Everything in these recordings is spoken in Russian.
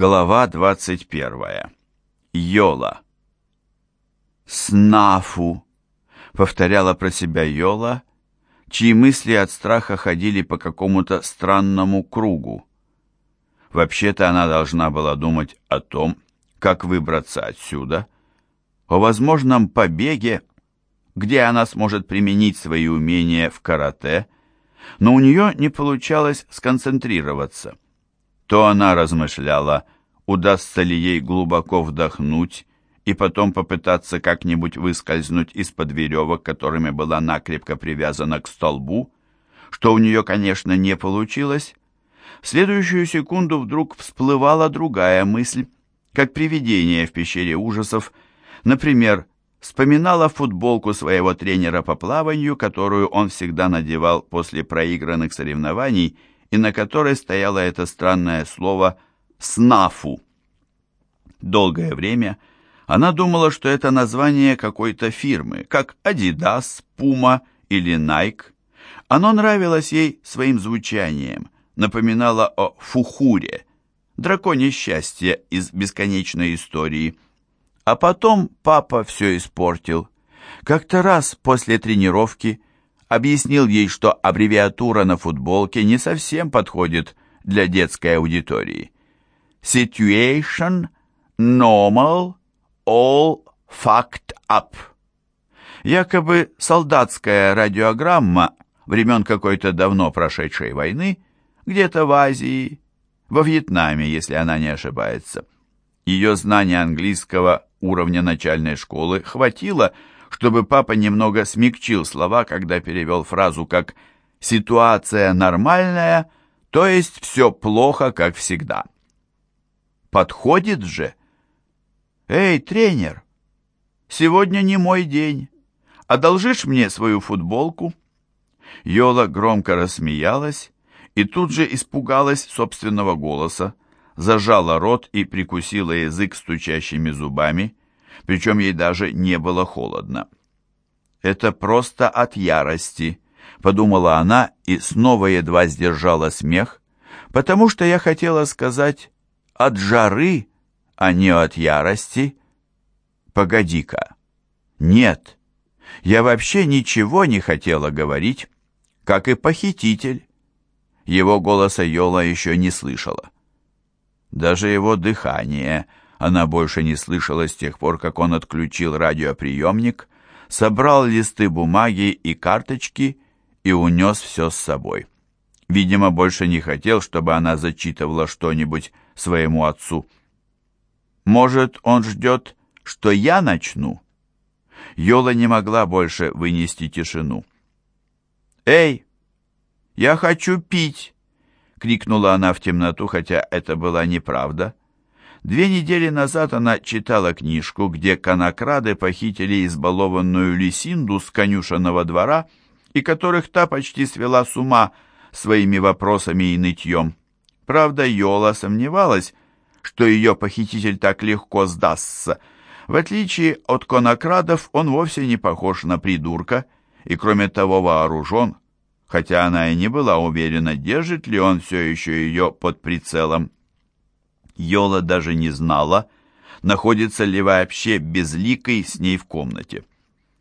Глава 21. Йола. «Снафу», — повторяла про себя Йола, чьи мысли от страха ходили по какому-то странному кругу. Вообще-то она должна была думать о том, как выбраться отсюда, о возможном побеге, где она сможет применить свои умения в карате, но у нее не получалось сконцентрироваться — то она размышляла, удастся ли ей глубоко вдохнуть и потом попытаться как-нибудь выскользнуть из-под веревок, которыми была накрепко привязана к столбу, что у нее, конечно, не получилось. В следующую секунду вдруг всплывала другая мысль, как привидение в пещере ужасов, например, вспоминала футболку своего тренера по плаванию, которую он всегда надевал после проигранных соревнований, и на которой стояло это странное слово «снафу». Долгое время она думала, что это название какой-то фирмы, как Adidas, Puma или Nike. Оно нравилось ей своим звучанием, напоминало о фухуре, драконе счастья из бесконечной истории. А потом папа все испортил. Как-то раз после тренировки объяснил ей, что аббревиатура на футболке не совсем подходит для детской аудитории. Situation, normal, all fucked up. Якобы солдатская радиограмма времен какой-то давно прошедшей войны, где-то в Азии, во Вьетнаме, если она не ошибается. Ее знания английского уровня начальной школы хватило, чтобы папа немного смягчил слова, когда перевел фразу как «ситуация нормальная», то есть все плохо, как всегда. Подходит же. «Эй, тренер, сегодня не мой день. Одолжишь мне свою футболку?» Йола громко рассмеялась и тут же испугалась собственного голоса, зажала рот и прикусила язык стучащими зубами, причем ей даже не было холодно. «Это просто от ярости», — подумала она и снова едва сдержала смех, потому что я хотела сказать «от жары, а не от ярости». «Погоди-ка». «Нет, я вообще ничего не хотела говорить, как и похититель». Его голоса Йола еще не слышала. Даже его дыхание — она больше не слышала с тех пор, как он отключил радиоприемник, собрал листы бумаги и карточки и унес все с собой. Видимо, больше не хотел, чтобы она зачитывала что-нибудь своему отцу. «Может, он ждет, что я начну?» Йола не могла больше вынести тишину. «Эй, я хочу пить!» — крикнула она в темноту, хотя это была неправда. Две недели назад она читала книжку, где конокрады похитили избалованную Лисинду с конюшенного двора и которых та почти свела с ума своими вопросами и нытьем. Правда, Йола сомневалась, что ее похититель так легко сдастся. В отличие от конокрадов, он вовсе не похож на придурка и, кроме того, вооружен, хотя она и не была уверена, держит ли он все еще ее под прицелом. Йола даже не знала, находится ли вообще безликой с ней в комнате.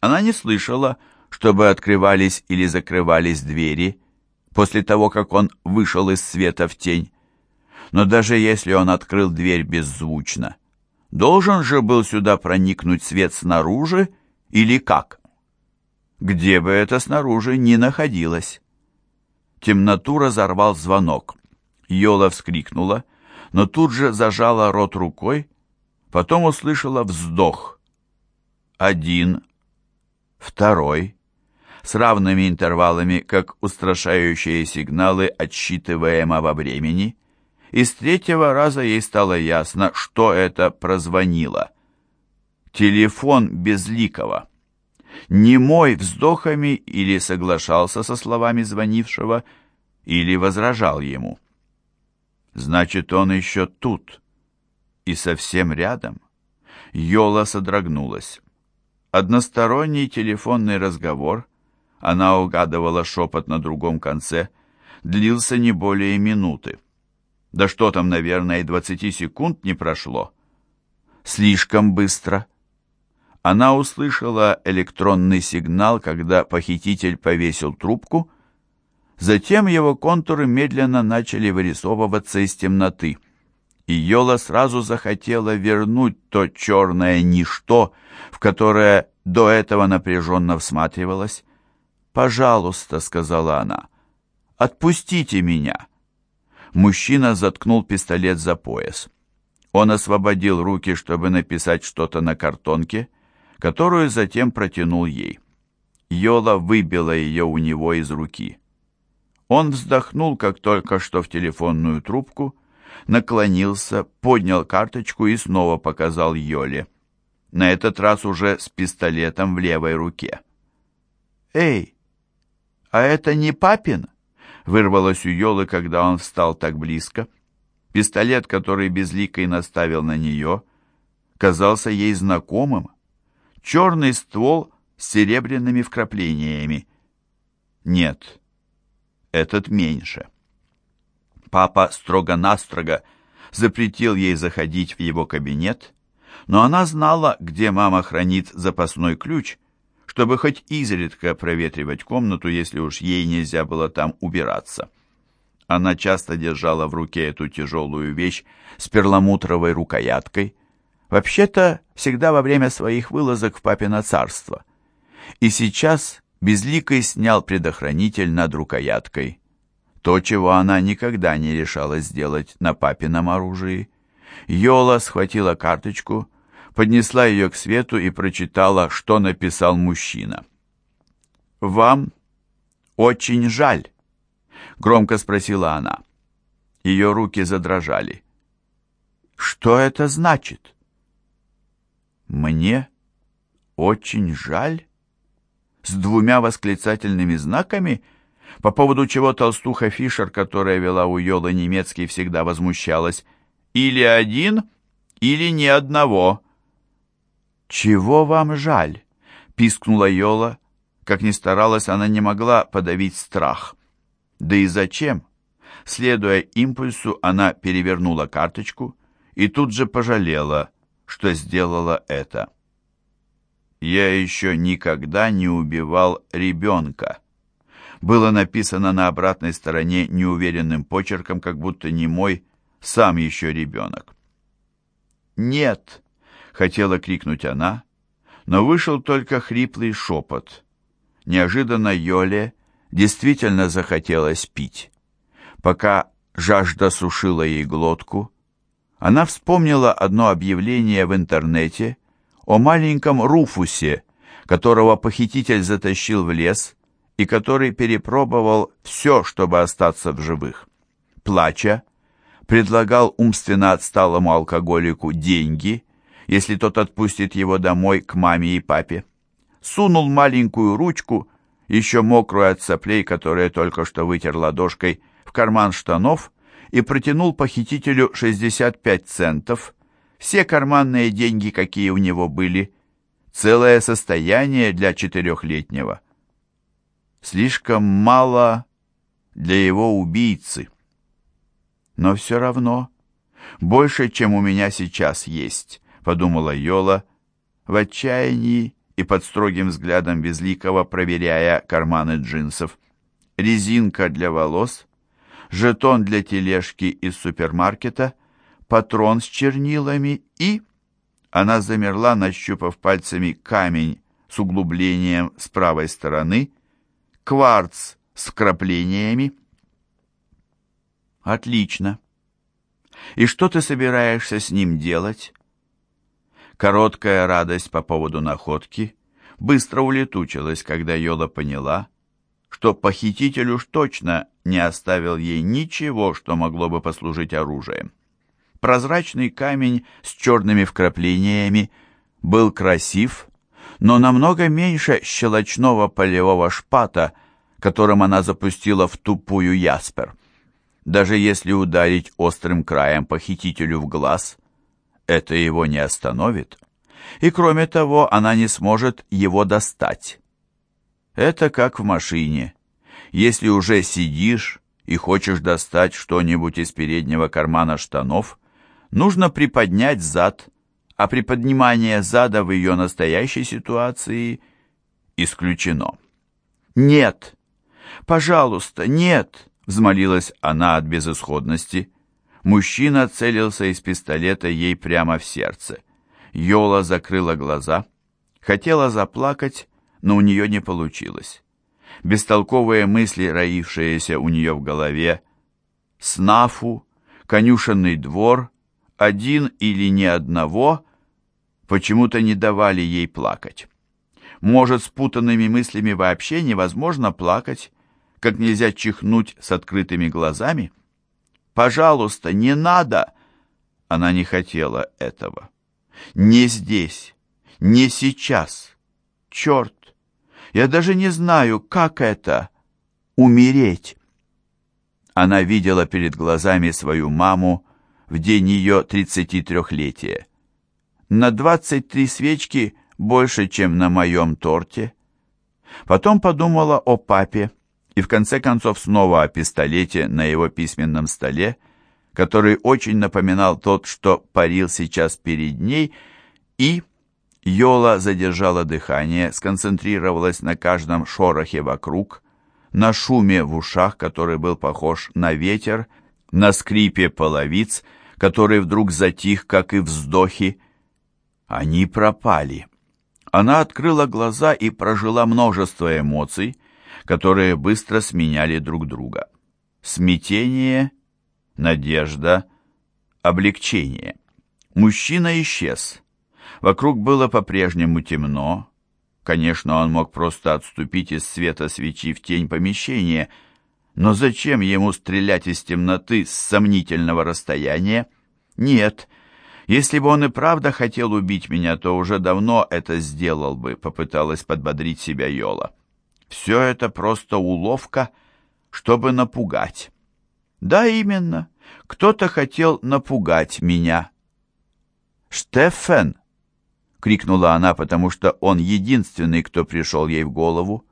Она не слышала, чтобы открывались или закрывались двери после того, как он вышел из света в тень. Но даже если он открыл дверь беззвучно, должен же был сюда проникнуть свет снаружи или как? Где бы это снаружи ни находилось. Темноту разорвал звонок. Йола вскрикнула но тут же зажала рот рукой, потом услышала вздох. Один, второй, с равными интервалами, как устрашающие сигналы отсчитываемого времени, и с третьего раза ей стало ясно, что это прозвонило. Телефон Безликого. мой вздохами или соглашался со словами звонившего, или возражал ему. Значит, он еще тут. И совсем рядом. Йола содрогнулась. Односторонний телефонный разговор, она угадывала шепот на другом конце, длился не более минуты. Да что там, наверное, и двадцати секунд не прошло. Слишком быстро. Она услышала электронный сигнал, когда похититель повесил трубку. Затем его контуры медленно начали вырисовываться из темноты. И Йола сразу захотела вернуть то черное ничто, в которое до этого напряженно всматривалась. «Пожалуйста», — сказала она, — «отпустите меня». Мужчина заткнул пистолет за пояс. Он освободил руки, чтобы написать что-то на картонке, которую затем протянул ей. Йола выбила ее у него из руки. Он вздохнул, как только что в телефонную трубку, наклонился, поднял карточку и снова показал Йоле. На этот раз уже с пистолетом в левой руке. «Эй, а это не папин?» вырвалось у Йолы, когда он встал так близко. Пистолет, который Безликой наставил на нее, казался ей знакомым. Черный ствол с серебряными вкраплениями. Нет, этот меньше. Папа строго-настрого запретил ей заходить в его кабинет, но она знала, где мама хранит запасной ключ — чтобы хоть изредка проветривать комнату, если уж ей нельзя было там убираться. Она часто держала в руке эту тяжелую вещь с перламутровой рукояткой, вообще-то всегда во время своих вылазок в папино царство. И сейчас Безликой снял предохранитель над рукояткой. То, чего она никогда не решалась сделать на папином оружии. Йола схватила карточку поднесла ее к свету и прочитала, что написал мужчина. «Вам очень жаль», — громко спросила она. Ее руки задрожали. «Что это значит?» «Мне очень жаль?» С двумя восклицательными знаками, по поводу чего толстуха Фишер, которая вела у Йолы немецкий, всегда возмущалась. «Или один, или ни одного», «Чего вам жаль?» — пискнула Йола. Как ни старалась, она не могла подавить страх. Да и зачем? Следуя импульсу, она перевернула карточку и тут же пожалела, что сделала это. «Я еще никогда не убивал ребенка», было написано на обратной стороне неуверенным почерком, как будто не мой, сам еще ребенок. «Нет», хотела крикнуть она, но вышел только хриплый шепот. Неожиданно Йоле действительно захотелось пить. Пока жажда сушила ей глотку, она вспомнила одно объявление в интернете о маленьком Руфусе, которого похититель затащил в лес и который перепробовал все, чтобы остаться в живых. Плача, предлагал умственно отсталому алкоголику деньги если тот отпустит его домой к маме и папе. Сунул маленькую ручку, еще мокрую от соплей, которые только что вытер ладошкой, в карман штанов и протянул похитителю 65 центов, все карманные деньги, какие у него были, целое состояние для четырехлетнего. Слишком мало для его убийцы. Но все равно больше, чем у меня сейчас есть, подумала Йола, в отчаянии и под строгим взглядом Безликого, проверяя карманы джинсов. Резинка для волос, жетон для тележки из супермаркета, патрон с чернилами и... Она замерла, нащупав пальцами камень с углублением с правой стороны, кварц с вкраплениями. «Отлично. И что ты собираешься с ним делать?» Короткая радость по поводу находки быстро улетучилась, когда Йола поняла, что похититель уж точно не оставил ей ничего, что могло бы послужить оружием. Прозрачный камень с черными вкраплениями был красив, но намного меньше щелочного полевого шпата, которым она запустила в тупую яспер. Даже если ударить острым краем похитителю в глаз, это его не остановит. И кроме того, она не сможет его достать. Это как в машине. Если уже сидишь, и хочешь достать что-нибудь из переднего кармана штанов, нужно приподнять зад, а приподнимание зада в ее настоящей ситуации исключено. «Нет! Пожалуйста, нет!» — взмолилась она от безысходности. Мужчина целился из пистолета ей прямо в сердце. Йола закрыла глаза, хотела заплакать, но у нее не получилось. Бестолковые мысли, роившиеся у нее в голове, снафу, конюшенный двор, один или ни одного, почему-то не давали ей плакать. Может, с путанными мыслями вообще невозможно плакать, как нельзя чихнуть с открытыми глазами? Пожалуйста, не надо! Она не хотела этого. Не здесь, не сейчас. Черт! Я даже не знаю, как это — умереть. Она видела перед глазами свою маму в день ее 33-летия. На 23 свечки больше, чем на моем торте. Потом подумала о папе и в конце концов снова о пистолете на его письменном столе, который очень напоминал тот, что парил сейчас перед ней, и Йола задержала дыхание, сконцентрировалась на каждом шорохе вокруг, на шуме в ушах, который был похож на ветер, на скрипе половиц, который вдруг затих, как и вздохи. Они пропали. Она открыла глаза и прожила множество эмоций, которые быстро сменяли друг друга. Смятение, надежда, облегчение. Мужчина исчез. Вокруг было по-прежнему темно. Конечно, он мог просто отступить из света свечи в тень помещения, но зачем ему стрелять из темноты с сомнительного расстояния? Нет, если бы он и правда хотел убить меня, то уже давно это сделал бы, попыталась подбодрить себя Йола. Все это просто уловка, чтобы напугать. Да, именно, кто-то хотел напугать меня. «Штефен!» — крикнула она, потому что он единственный, кто пришел ей в голову.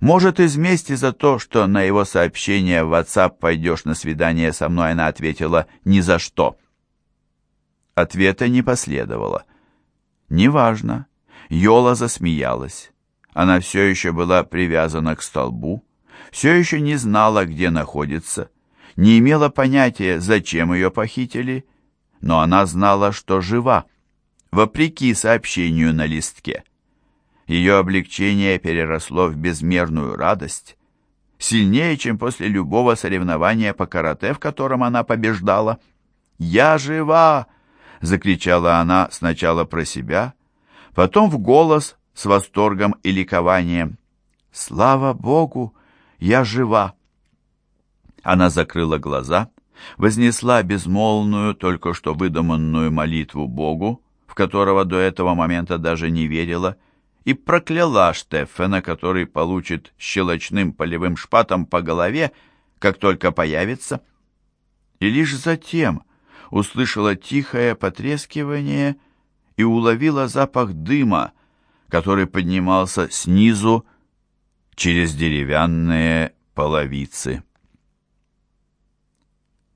Может, из мести за то, что на его сообщение в WhatsApp «пойдешь на свидание со мной», она ответила «ни за что». Ответа не последовало. «Неважно». Йола засмеялась. Она все еще была привязана к столбу, все еще не знала, где находится, не имела понятия, зачем ее похитили, но она знала, что жива вопреки сообщению на листке. Ее облегчение переросло в безмерную радость, сильнее, чем после любого соревнования по карате, в котором она побеждала. «Я жива!» — закричала она сначала про себя, потом в голос с восторгом и ликованием. «Слава Богу! Я жива!» Она закрыла глаза, вознесла безмолвную, только что выдуманную молитву Богу, в которого до этого момента даже не верила, и прокляла Штефана, который получит щелочным полевым шпатом по голове, как только появится. И лишь затем услышала тихое потрескивание и уловила запах дыма, который поднимался снизу через деревянные половицы.